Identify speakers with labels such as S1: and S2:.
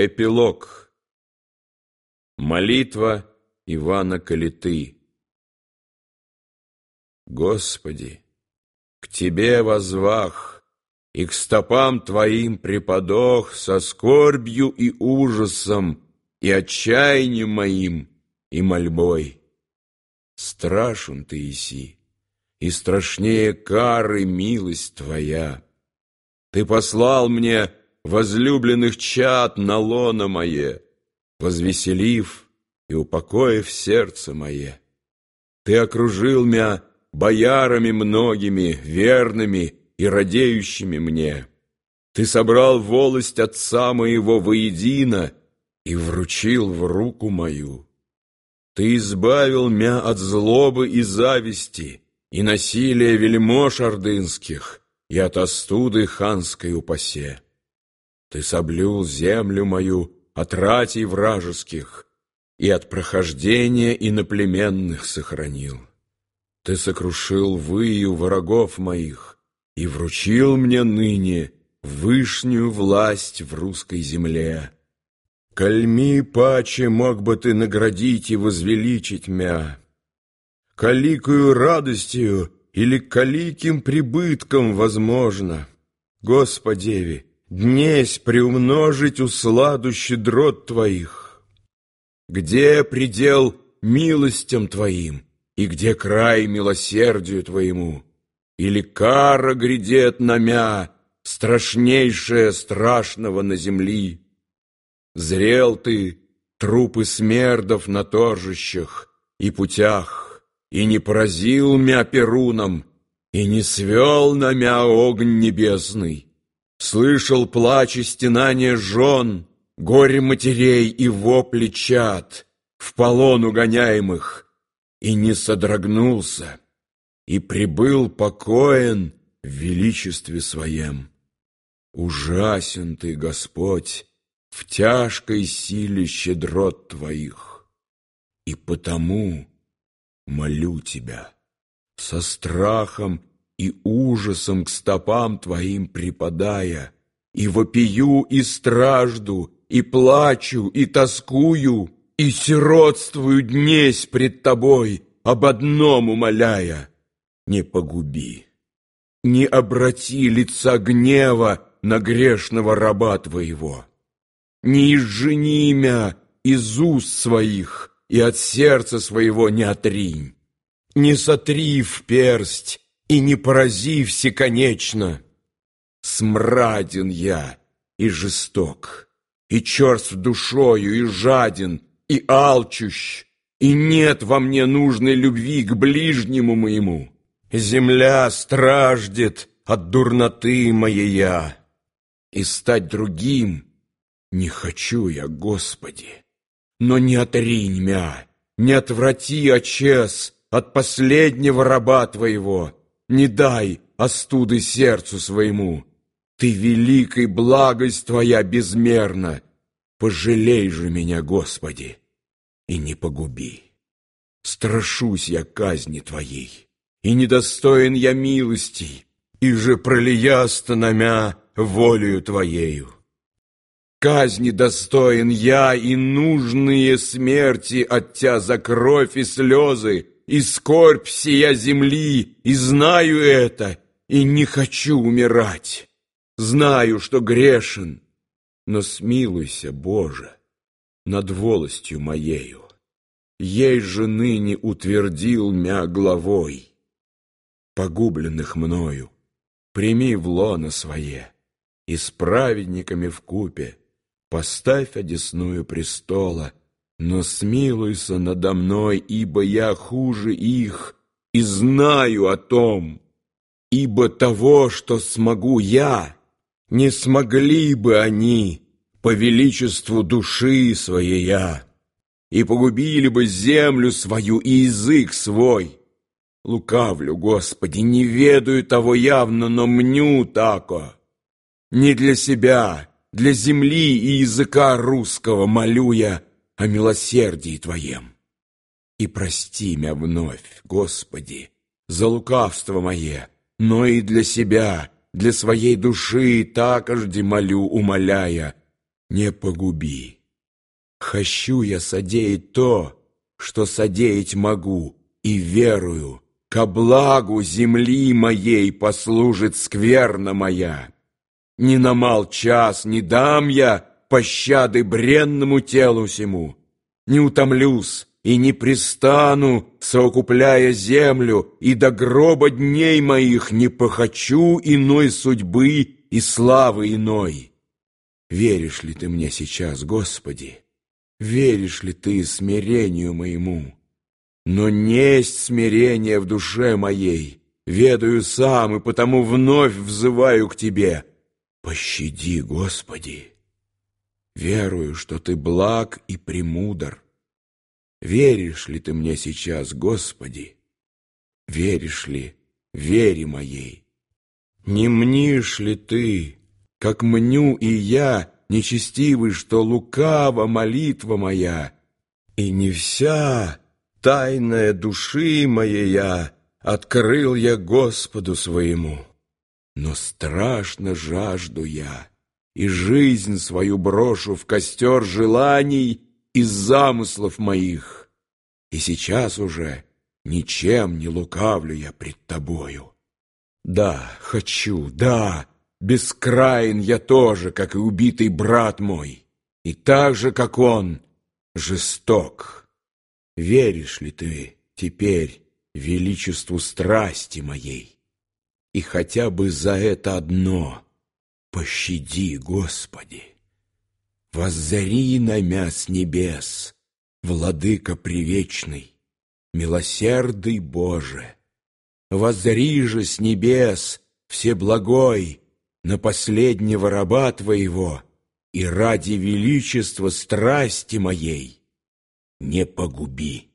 S1: Эпилог. Молитва Ивана Калиты. Господи, к Тебе возвах, и к стопам Твоим преподох со скорбью и ужасом, и отчаянием моим, и мольбой. Страшен Ты, Иси, и страшнее кары милость Твоя. Ты послал мне возлюбленных чад на лоно мое, возвеселив и упокоив сердце мое. Ты окружил меня боярами многими, верными и радеющими мне. Ты собрал волость отца моего воедино и вручил в руку мою. Ты избавил меня от злобы и зависти, и насилия вельмож ордынских, и от остуды ханской упасе. Ты соблюл землю мою от ратей вражеских и от прохождения иноплеменных сохранил. Ты сокрушил выю врагов моих и вручил мне ныне вышнюю власть в русской земле. Кальми паче мог бы ты наградить и возвеличить мя. Каликую радостью или каликим прибытком возможно. Господеви, днесь приумножить усладу щедрот Твоих. Где предел милостям Твоим, и где край милосердию Твоему? Или кара грядет на мя, страшнейшая страшного на земли? Зрел ты трупы смердов на торжищах и путях, и не поразил мя перуном, и не свел на мя огонь небесный. Слышал плач и стенание жен, горе матерей и вопли чад, в полон угоняемых, и не содрогнулся, и прибыл покоен в величестве своем. Ужасен ты, Господь, в тяжкой силе щедрот Твоих, и потому молю Тебя со страхом и ужасом к стопам Твоим припадая, и вопию, и стражду, и плачу, и тоскую, и сиротствую днесь пред Тобой, об одном умоляя, не погуби, не обрати лица гнева на грешного раба Твоего, не изжени имя из уст своих и от сердца своего не отринь, не сотри в персть и не порази всеконечно. Смраден я и жесток, и черств душою, и жаден, и алчущ, и нет во мне нужной любви к ближнему моему. Земля страждет от дурноты моей и стать другим не хочу я, Господи. Но не отринь мя, не отврати, очес, от последнего раба Твоего, не дай остуды сердцу своему. Ты великой благость Твоя безмерна. Пожалей же меня, Господи, и не погуби. Страшусь я казни Твоей, и недостоин я милости, и же пролияста на мя волею Твоею. Казни достоин я, и нужные смерти от Тя за кровь и слезы, и скорбь сия земли, и знаю это, и не хочу умирать. Знаю, что грешен, но смилуйся, Боже, над волостью моею. Ей же ныне утвердил мя главой, погубленных мною, прими в лоно свое, и с праведниками в купе поставь одесную престола, но смилуйся надо мной, ибо я хуже их, и знаю о том, ибо того, что смогу я, не смогли бы они по величеству души своей я, и погубили бы землю свою и язык свой. Лукавлю, Господи, не ведаю того явно, но мню тако. Не для себя, для земли и языка русского молю я, о милосердии Твоем. И прости меня вновь, Господи, за лукавство мое, но и для себя, для своей души такожди молю, умоляя, не погуби. Хочу я содеять то, что содеять могу, и верую, ко благу земли моей послужит скверна моя. Ни на мал час не дам я пощады бренному телу сему, не утомлюсь и не пристану, соокупляя землю, и до гроба дней моих не похочу иной судьбы и славы иной. Веришь ли ты мне сейчас, Господи? Веришь ли ты смирению моему? Но несть смирение в душе моей, ведаю сам, и потому вновь взываю к Тебе. Пощади, Господи! Верую, что Ты благ и премудр. Веришь ли Ты мне сейчас, Господи? Веришь ли вере моей? Не мнишь ли Ты, как мню и я, нечестивый, что лукава молитва моя, и не вся тайная души моя открыл я Господу своему. Но страшно жажду я, и жизнь свою брошу в костер желаний и замыслов моих. И сейчас уже ничем не лукавлю я пред тобою. Да, хочу, да, бескраен я тоже, как и убитый брат мой, и так же, как он, жесток. Веришь ли ты теперь величеству страсти моей? И хотя бы за это одно пощади, Господи. Воззари на мя с небес, Владыка привечный, милосердый Боже. Воззри же с небес, всеблагой, на последнего раба Твоего, и ради величества страсти моей — не погуби.